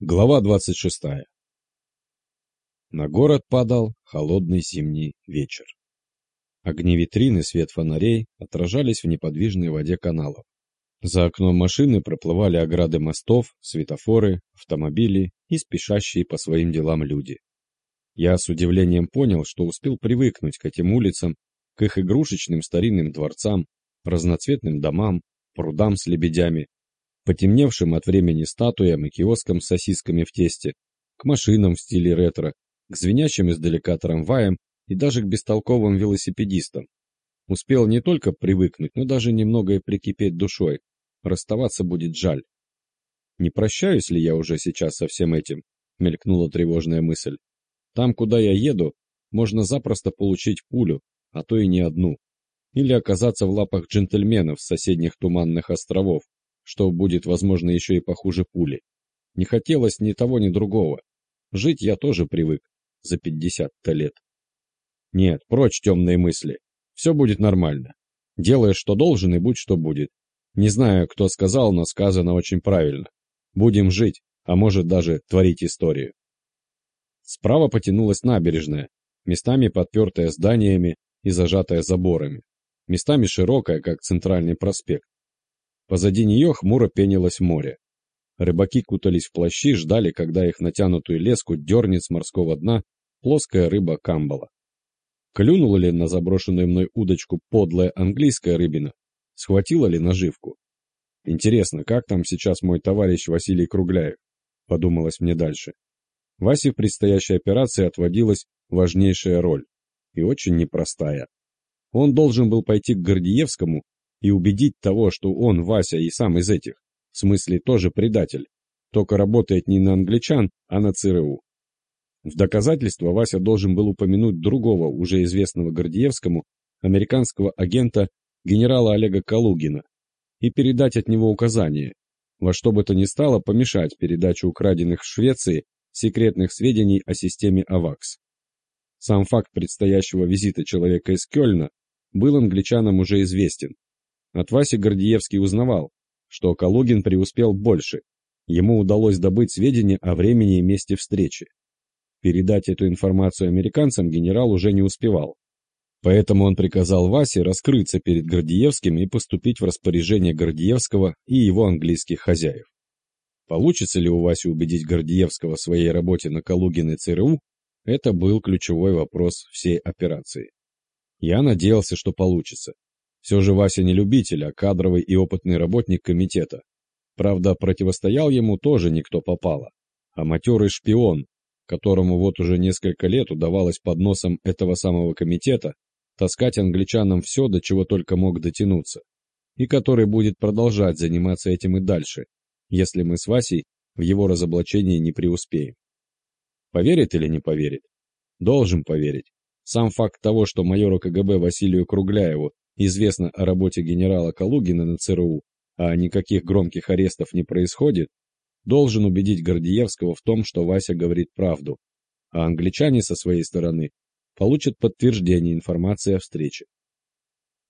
Глава 26. На город падал холодный зимний вечер. Огни витрины, свет фонарей отражались в неподвижной воде каналов. За окном машины проплывали ограды мостов, светофоры, автомобили и спешащие по своим делам люди. Я с удивлением понял, что успел привыкнуть к этим улицам, к их игрушечным старинным дворцам, разноцветным домам, прудам с лебедями, потемневшим от времени статуям и киоскам с сосисками в тесте, к машинам в стиле ретро, к звенящим издалека трамваям и даже к бестолковым велосипедистам. Успел не только привыкнуть, но даже немного и прикипеть душой. Расставаться будет жаль. Не прощаюсь ли я уже сейчас со всем этим? Мелькнула тревожная мысль. Там, куда я еду, можно запросто получить пулю, а то и не одну. Или оказаться в лапах джентльменов с соседних туманных островов, что будет, возможно, еще и похуже пули. Не хотелось ни того, ни другого. Жить я тоже привык за пятьдесят-то лет. Нет, прочь темные мысли. Все будет нормально. Делаешь, что должен, и будь, что будет. Не знаю, кто сказал, но сказано очень правильно. Будем жить, а может даже творить историю. Справа потянулась набережная, местами подпертая зданиями и зажатая заборами, местами широкая, как центральный проспект. Позади нее хмуро пенилось море. Рыбаки кутались в плащи, ждали, когда их натянутую леску дернет с морского дна плоская рыба камбала. Клюнула ли на заброшенную мной удочку подлая английская рыбина? Схватила ли наживку? Интересно, как там сейчас мой товарищ Василий Кругляев? Подумалось мне дальше. Васе в предстоящей операции отводилась важнейшая роль. И очень непростая. Он должен был пойти к Гордиевскому и убедить того, что он, Вася, и сам из этих, в смысле тоже предатель, только работает не на англичан, а на ЦРУ. В доказательство Вася должен был упомянуть другого, уже известного Гордеевскому, американского агента генерала Олега Калугина, и передать от него указания, во что бы то ни стало помешать передачу украденных в Швеции секретных сведений о системе АВАКС. Сам факт предстоящего визита человека из Кёльна был англичанам уже известен, от Васи Гордиевский узнавал, что Калугин преуспел больше. Ему удалось добыть сведения о времени и месте встречи. Передать эту информацию американцам генерал уже не успевал. Поэтому он приказал Васе раскрыться перед Гордиевским и поступить в распоряжение Гордиевского и его английских хозяев. Получится ли у Васи убедить Гордиевского в своей работе на Калугин и ЦРУ, это был ключевой вопрос всей операции. Я надеялся, что получится. Все же Вася не любитель, а кадровый и опытный работник комитета. Правда, противостоял ему тоже никто попало, а матерый шпион, которому вот уже несколько лет удавалось под носом этого самого комитета таскать англичанам все, до чего только мог дотянуться, и который будет продолжать заниматься этим и дальше, если мы с Васей в его разоблачении не преуспеем. Поверит или не поверит? Должен поверить. Сам факт того, что майору КГБ Василию Кругляеву известно о работе генерала Калугина на ЦРУ, а никаких громких арестов не происходит, должен убедить Гордиевского в том, что Вася говорит правду, а англичане со своей стороны получат подтверждение информации о встрече.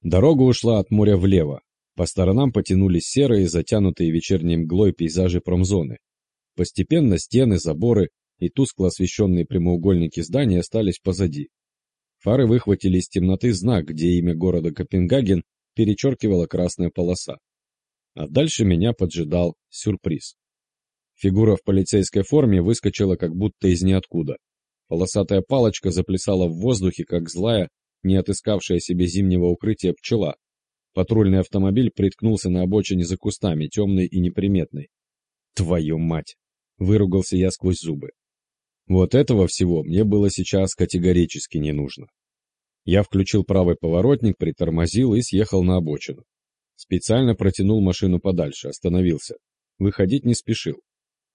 Дорога ушла от моря влево, по сторонам потянулись серые, затянутые вечерней мглой пейзажи промзоны. Постепенно стены, заборы и тускло освещенные прямоугольники здания остались позади. Фары выхватили из темноты знак, где имя города Копенгаген перечеркивала красная полоса. А дальше меня поджидал сюрприз. Фигура в полицейской форме выскочила как будто из ниоткуда. Полосатая палочка заплясала в воздухе, как злая, не отыскавшая себе зимнего укрытия пчела. Патрульный автомобиль приткнулся на обочине за кустами, темный и неприметный. «Твою мать!» — выругался я сквозь зубы. Вот этого всего мне было сейчас категорически не нужно. Я включил правый поворотник, притормозил и съехал на обочину. Специально протянул машину подальше, остановился. Выходить не спешил.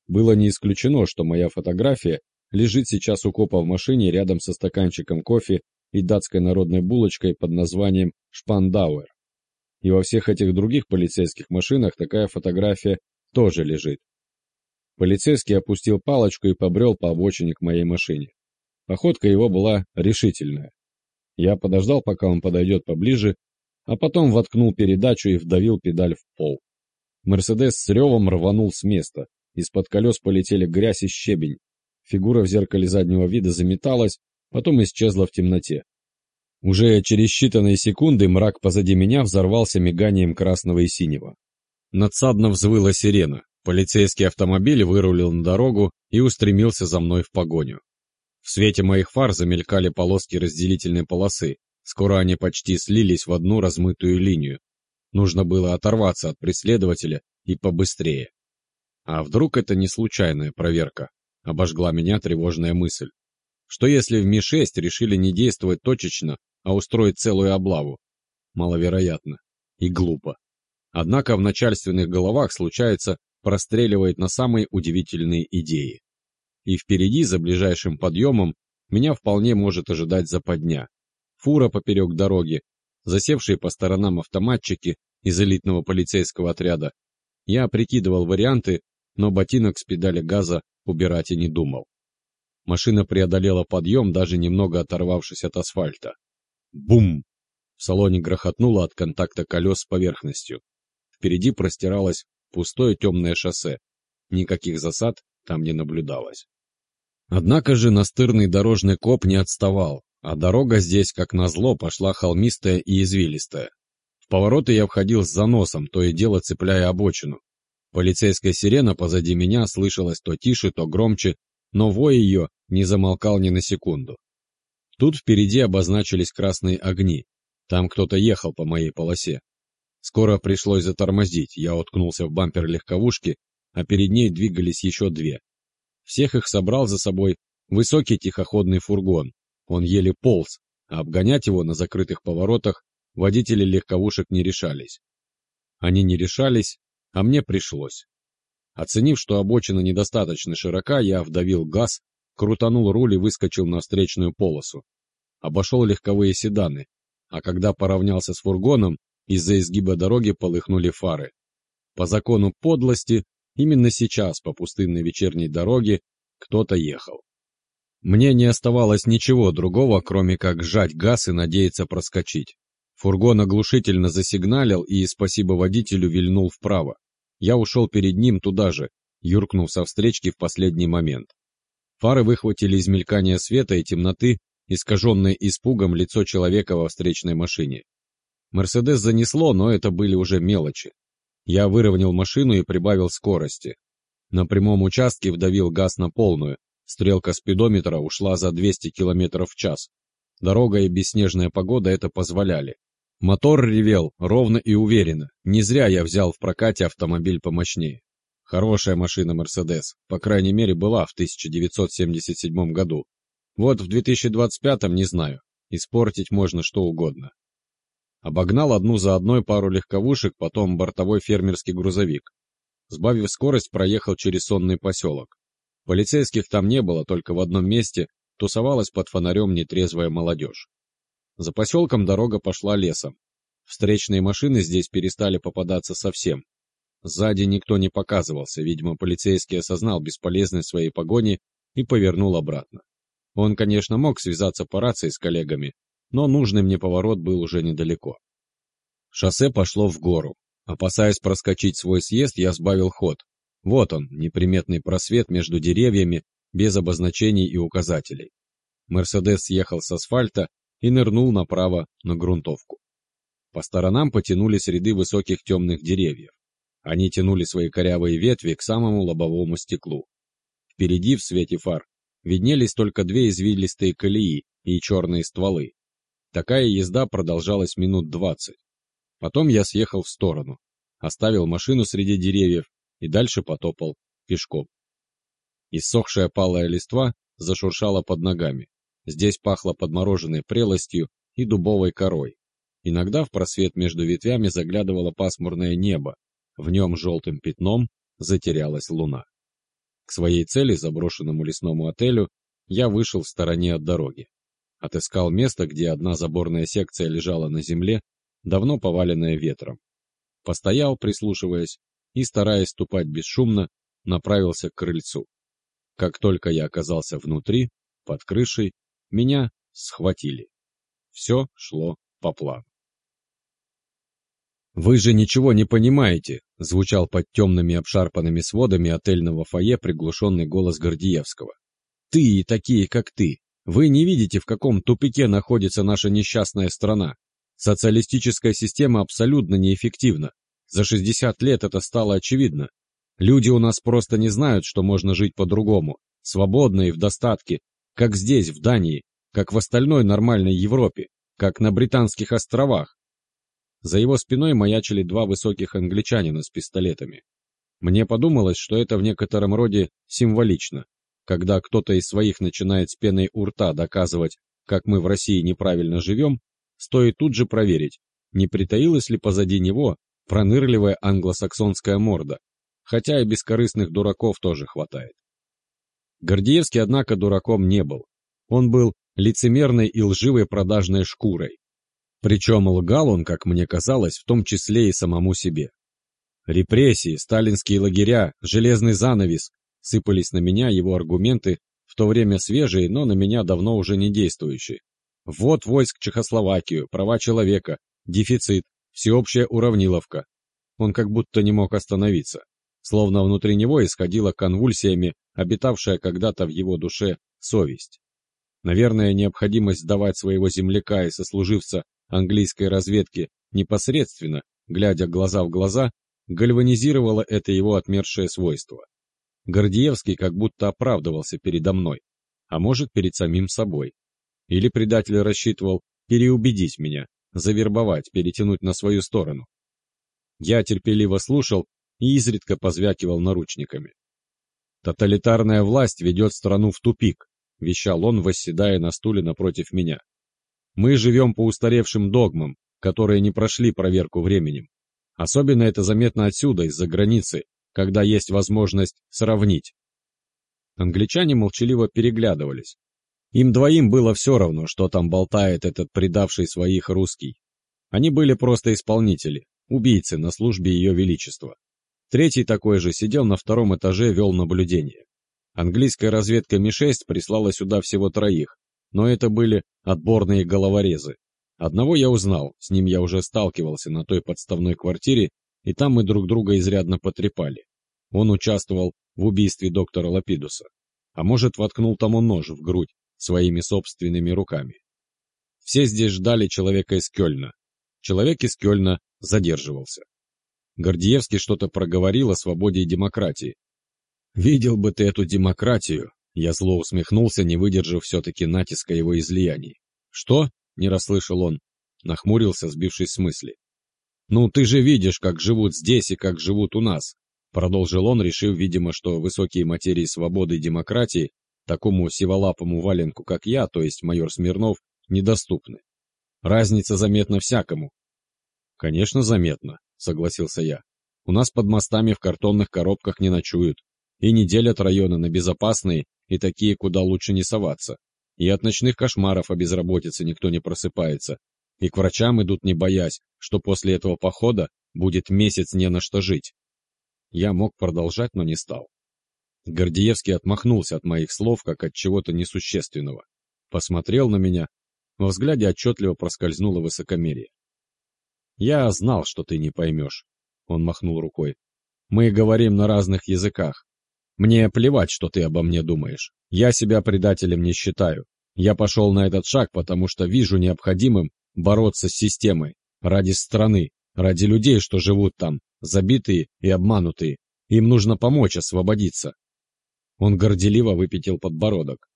Было не исключено, что моя фотография лежит сейчас у копа в машине рядом со стаканчиком кофе и датской народной булочкой под названием «Шпандауэр». И во всех этих других полицейских машинах такая фотография тоже лежит. Полицейский опустил палочку и побрел по обочине к моей машине. Походка его была решительная. Я подождал, пока он подойдет поближе, а потом воткнул передачу и вдавил педаль в пол. Мерседес с ревом рванул с места, из-под колес полетели грязь и щебень. Фигура в зеркале заднего вида заметалась, потом исчезла в темноте. Уже через считанные секунды мрак позади меня взорвался миганием красного и синего. Надсадно взвыла сирена. Полицейский автомобиль вырулил на дорогу и устремился за мной в погоню. В свете моих фар замелькали полоски разделительной полосы. Скоро они почти слились в одну размытую линию. Нужно было оторваться от преследователя и побыстрее. А вдруг это не случайная проверка? Обожгла меня тревожная мысль. Что если в Ми-6 решили не действовать точечно, а устроить целую облаву? Маловероятно. И глупо. Однако в начальственных головах случается простреливает на самые удивительные идеи. И впереди, за ближайшим подъемом, меня вполне может ожидать западня. Фура поперек дороги, засевшие по сторонам автоматчики из элитного полицейского отряда. Я прикидывал варианты, но ботинок с педали газа убирать и не думал. Машина преодолела подъем, даже немного оторвавшись от асфальта. Бум! В салоне грохотнуло от контакта колес с поверхностью. Впереди простиралось пустое темное шоссе. Никаких засад там не наблюдалось. Однако же настырный дорожный коп не отставал, а дорога здесь, как назло, пошла холмистая и извилистая. В повороты я входил с заносом, то и дело цепляя обочину. Полицейская сирена позади меня слышалась то тише, то громче, но вой ее не замолкал ни на секунду. Тут впереди обозначились красные огни. Там кто-то ехал по моей полосе. Скоро пришлось затормозить, я уткнулся в бампер легковушки, а перед ней двигались еще две. Всех их собрал за собой высокий тихоходный фургон. Он еле полз, а обгонять его на закрытых поворотах водители легковушек не решались. Они не решались, а мне пришлось. Оценив, что обочина недостаточно широка, я вдавил газ, крутанул руль и выскочил на встречную полосу. Обошел легковые седаны, а когда поравнялся с фургоном, из-за изгиба дороги полыхнули фары. По закону подлости, именно сейчас по пустынной вечерней дороге кто-то ехал. Мне не оставалось ничего другого, кроме как сжать газ и надеяться проскочить. Фургон оглушительно засигналил и, спасибо водителю, вильнул вправо. Я ушел перед ним туда же, юркнув со встречки в последний момент. Фары выхватили из мелькания света и темноты, искаженное испугом лицо человека во встречной машине. Мерседес занесло, но это были уже мелочи. Я выровнял машину и прибавил скорости. На прямом участке вдавил газ на полную. Стрелка спидометра ушла за 200 км в час. Дорога и бесснежная погода это позволяли. Мотор ревел ровно и уверенно. Не зря я взял в прокате автомобиль помощнее. Хорошая машина Мерседес, по крайней мере, была в 1977 году. Вот в 2025 не знаю. Испортить можно что угодно. Обогнал одну за одной пару легковушек, потом бортовой фермерский грузовик. Сбавив скорость, проехал через сонный поселок. Полицейских там не было, только в одном месте тусовалась под фонарем нетрезвая молодежь. За поселком дорога пошла лесом. Встречные машины здесь перестали попадаться совсем. Сзади никто не показывался, видимо, полицейский осознал бесполезность своей погони и повернул обратно. Он, конечно, мог связаться по рации с коллегами, но нужный мне поворот был уже недалеко. Шоссе пошло в гору. Опасаясь проскочить свой съезд, я сбавил ход. Вот он, неприметный просвет между деревьями, без обозначений и указателей. Мерседес съехал с асфальта и нырнул направо на грунтовку. По сторонам потянулись ряды высоких темных деревьев. Они тянули свои корявые ветви к самому лобовому стеклу. Впереди, в свете фар, виднелись только две извилистые колеи и черные стволы. Такая езда продолжалась минут двадцать. Потом я съехал в сторону, оставил машину среди деревьев и дальше потопал пешком. Иссохшая палая листва зашуршала под ногами. Здесь пахло подмороженной прелостью и дубовой корой. Иногда в просвет между ветвями заглядывало пасмурное небо, в нем желтым пятном затерялась луна. К своей цели, заброшенному лесному отелю, я вышел в стороне от дороги. Отыскал место, где одна заборная секция лежала на земле, давно поваленная ветром. Постоял, прислушиваясь, и, стараясь ступать бесшумно, направился к крыльцу. Как только я оказался внутри, под крышей, меня схватили. Все шло по плану. «Вы же ничего не понимаете», — звучал под темными обшарпанными сводами отельного фойе приглушенный голос Гордиевского. «Ты и такие, как ты. Вы не видите, в каком тупике находится наша несчастная страна. Социалистическая система абсолютно неэффективна. За 60 лет это стало очевидно. Люди у нас просто не знают, что можно жить по-другому, свободно и в достатке, как здесь, в Дании, как в остальной нормальной Европе, как на Британских островах. За его спиной маячили два высоких англичанина с пистолетами. Мне подумалось, что это в некотором роде символично. Когда кто-то из своих начинает с пеной у рта доказывать, как мы в России неправильно живем, стоит тут же проверить, не притаилась ли позади него пронырливая англосаксонская морда, хотя и бескорыстных дураков тоже хватает. Гордеевский, однако, дураком не был. Он был лицемерной и лживой продажной шкурой. Причем лгал он, как мне казалось, в том числе и самому себе. Репрессии, сталинские лагеря, железный занавес — сыпались на меня его аргументы, в то время свежие, но на меня давно уже не действующие. Вот войск Чехословакию, права человека, дефицит, всеобщая уравниловка. Он как будто не мог остановиться. Словно внутри него исходила конвульсиями, обитавшая когда-то в его душе совесть. Наверное, необходимость сдавать своего земляка и сослуживца английской разведки непосредственно, глядя глаза в глаза, гальванизировало это его отмершее свойство. Гордеевский как будто оправдывался передо мной, а может перед самим собой. Или предатель рассчитывал переубедить меня, завербовать, перетянуть на свою сторону. Я терпеливо слушал и изредка позвякивал наручниками. «Тоталитарная власть ведет страну в тупик», — вещал он, восседая на стуле напротив меня. «Мы живем по устаревшим догмам, которые не прошли проверку временем. Особенно это заметно отсюда, из-за границы, когда есть возможность сравнить». Англичане молчаливо переглядывались. Им двоим было все равно, что там болтает этот предавший своих русский. Они были просто исполнители, убийцы на службе Ее Величества. Третий такой же сидел на втором этаже, вел наблюдение. Английская разведка Ми-6 прислала сюда всего троих, но это были отборные головорезы. Одного я узнал, с ним я уже сталкивался на той подставной квартире, и там мы друг друга изрядно потрепали. Он участвовал в убийстве доктора Лапидуса, а может воткнул тому нож в грудь своими собственными руками. Все здесь ждали человека из Кёльна. Человек из Кёльна задерживался. Гордеевский что-то проговорил о свободе и демократии. «Видел бы ты эту демократию!» Я зло усмехнулся, не выдержав все-таки натиска его излияний. «Что?» — не расслышал он. Нахмурился, сбившись с мысли. «Ну, ты же видишь, как живут здесь и как живут у нас!» Продолжил он, решив, видимо, что высокие материи свободы и демократии такому сиволапому валенку, как я, то есть майор Смирнов, недоступны. Разница заметна всякому. Конечно, заметно согласился я. У нас под мостами в картонных коробках не ночуют. И не делят районы на безопасные и такие, куда лучше не соваться. И от ночных кошмаров о безработице никто не просыпается. И к врачам идут не боясь, что после этого похода будет месяц не на что жить. Я мог продолжать, но не стал. Гордеевский отмахнулся от моих слов, как от чего-то несущественного. Посмотрел на меня. Во взгляде отчетливо проскользнуло высокомерие. «Я знал, что ты не поймешь», — он махнул рукой. «Мы говорим на разных языках. Мне плевать, что ты обо мне думаешь. Я себя предателем не считаю. Я пошел на этот шаг, потому что вижу необходимым бороться с системой. Ради страны, ради людей, что живут там, забитые и обманутые. Им нужно помочь освободиться». Он горделиво выпятил подбородок.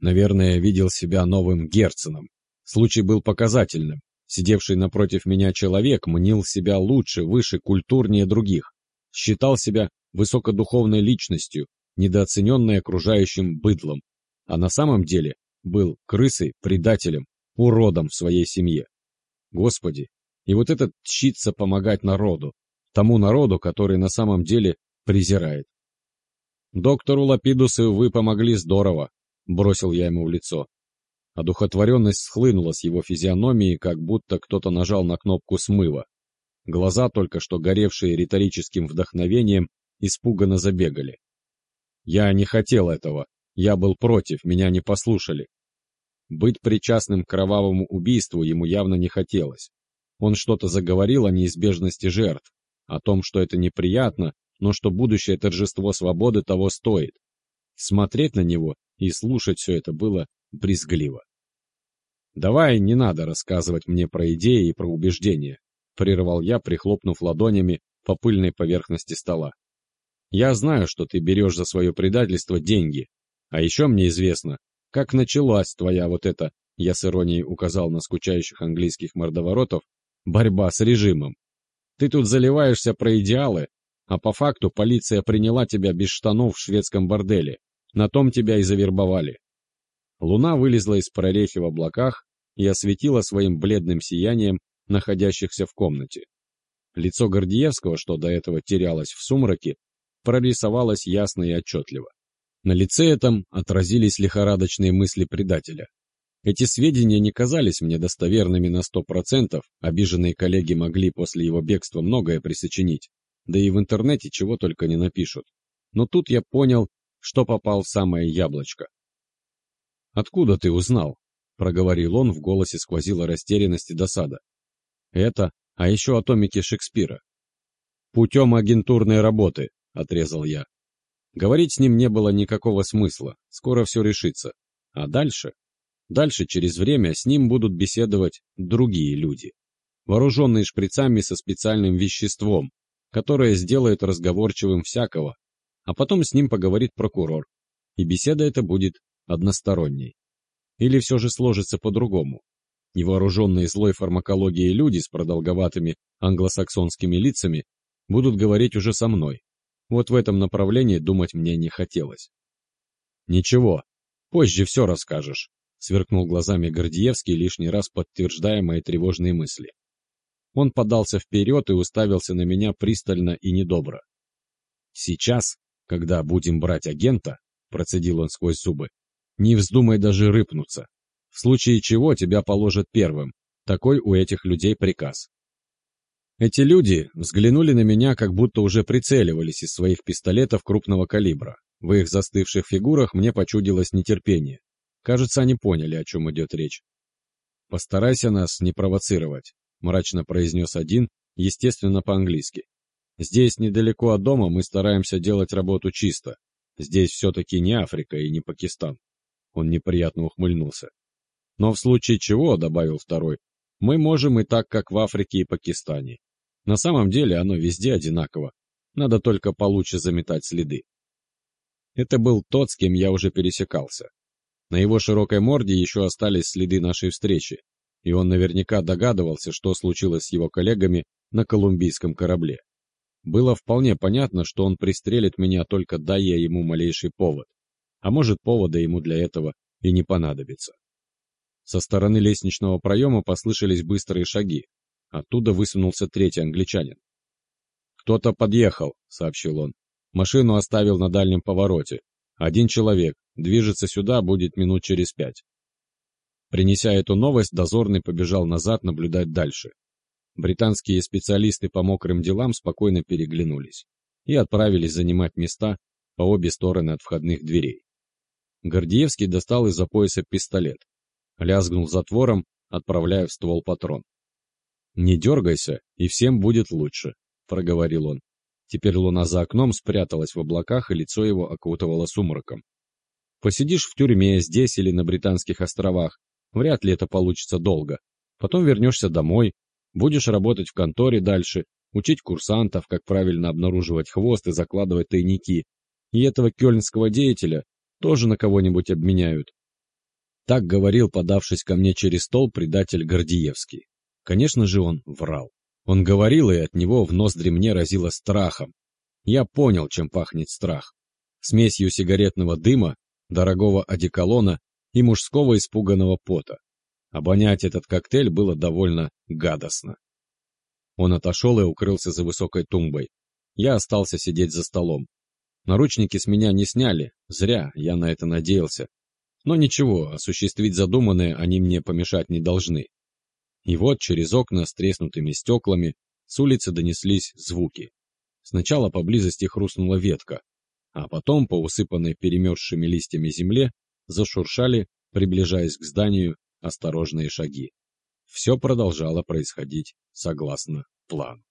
Наверное, видел себя новым Герценом. Случай был показательным. Сидевший напротив меня человек мнил себя лучше, выше, культурнее других, считал себя высокодуховной личностью, недооцененной окружающим быдлом, а на самом деле был крысой, предателем, уродом в своей семье. Господи, и вот этот тщится помогать народу, тому народу, который на самом деле презирает. «Доктору Лапидусу вы помогли здорово», — бросил я ему в лицо. Одухотворенность схлынула с его физиономии, как будто кто-то нажал на кнопку смыва. Глаза, только что горевшие риторическим вдохновением, испуганно забегали. Я не хотел этого. Я был против, меня не послушали. Быть причастным к кровавому убийству ему явно не хотелось. Он что-то заговорил о неизбежности жертв, о том, что это неприятно, но что будущее торжество свободы того стоит. Смотреть на него и слушать все это было брезгливо. «Давай, не надо рассказывать мне про идеи и про убеждения», — прервал я, прихлопнув ладонями по пыльной поверхности стола. «Я знаю, что ты берешь за свое предательство деньги, а еще мне известно, как началась твоя вот эта, я с иронией указал на скучающих английских мордоворотов, борьба с режимом. Ты тут заливаешься про идеалы, а по факту полиция приняла тебя без штанов в шведском борделе. На том тебя и завербовали. Луна вылезла из прорехи в облаках и осветила своим бледным сиянием находящихся в комнате. Лицо Гордиевского, что до этого терялось в сумраке, прорисовалось ясно и отчетливо. На лице этом отразились лихорадочные мысли предателя. Эти сведения не казались мне достоверными на сто процентов, обиженные коллеги могли после его бегства многое присочинить, да и в интернете чего только не напишут. Но тут я понял, что попал в самое яблочко. «Откуда ты узнал?» — проговорил он, в голосе сквозила растерянность и досада. «Это, а еще о томике Шекспира». «Путем агентурной работы», — отрезал я. Говорить с ним не было никакого смысла, скоро все решится. А дальше? Дальше, через время, с ним будут беседовать другие люди, вооруженные шприцами со специальным веществом, которое сделает разговорчивым всякого, а потом с ним поговорит прокурор, и беседа эта будет односторонней. Или все же сложится по-другому. Невооруженные злой фармакологией люди с продолговатыми англосаксонскими лицами будут говорить уже со мной, вот в этом направлении думать мне не хотелось. «Ничего, позже все расскажешь», — сверкнул глазами Гордиевский, лишний раз подтверждая мои тревожные мысли. Он подался вперед и уставился на меня пристально и недобро. «Сейчас, когда будем брать агента», — процедил он сквозь зубы, — «не вздумай даже рыпнуться. В случае чего тебя положат первым. Такой у этих людей приказ. Эти люди взглянули на меня, как будто уже прицеливались из своих пистолетов крупного калибра. В их застывших фигурах мне почудилось нетерпение. Кажется, они поняли, о чем идет речь. «Постарайся нас не провоцировать», — мрачно произнес один, естественно, по-английски. «Здесь, недалеко от дома, мы стараемся делать работу чисто. Здесь все-таки не Африка и не Пакистан». Он неприятно ухмыльнулся. «Но в случае чего», — добавил второй, — «мы можем и так, как в Африке и Пакистане. На самом деле оно везде одинаково. Надо только получше заметать следы. Это был тот, с кем я уже пересекался. На его широкой морде еще остались следы нашей встречи, и он наверняка догадывался, что случилось с его коллегами на колумбийском корабле. Было вполне понятно, что он пристрелит меня только дай я ему малейший повод. А может, повода ему для этого и не понадобится. Со стороны лестничного проема послышались быстрые шаги, Оттуда высунулся третий англичанин. «Кто-то подъехал», — сообщил он. «Машину оставил на дальнем повороте. Один человек. Движется сюда, будет минут через пять». Принеся эту новость, дозорный побежал назад наблюдать дальше. Британские специалисты по мокрым делам спокойно переглянулись и отправились занимать места по обе стороны от входных дверей. Гордеевский достал из-за пояса пистолет, лязгнул затвором, отправляя в ствол патрон. «Не дергайся, и всем будет лучше», — проговорил он. Теперь луна за окном спряталась в облаках, и лицо его окутывало сумраком. «Посидишь в тюрьме здесь или на Британских островах, вряд ли это получится долго. Потом вернешься домой, будешь работать в конторе дальше, учить курсантов, как правильно обнаруживать хвост и закладывать тайники. И этого кёльнского деятеля тоже на кого-нибудь обменяют. Так говорил, подавшись ко мне через стол, предатель Гордиевский. Конечно же, он врал. Он говорил, и от него в ноздри мне разило страхом. Я понял, чем пахнет страх. Смесью сигаретного дыма, дорогого одеколона и мужского испуганного пота. Обонять этот коктейль было довольно гадостно. Он отошел и укрылся за высокой тумбой. Я остался сидеть за столом. Наручники с меня не сняли, зря, я на это надеялся. Но ничего, осуществить задуманное они мне помешать не должны. И вот через окна с треснутыми стеклами с улицы донеслись звуки. Сначала поблизости хрустнула ветка, а потом по усыпанной перемерзшими листьями земле зашуршали, приближаясь к зданию, осторожные шаги. все продолжало происходить согласно плану.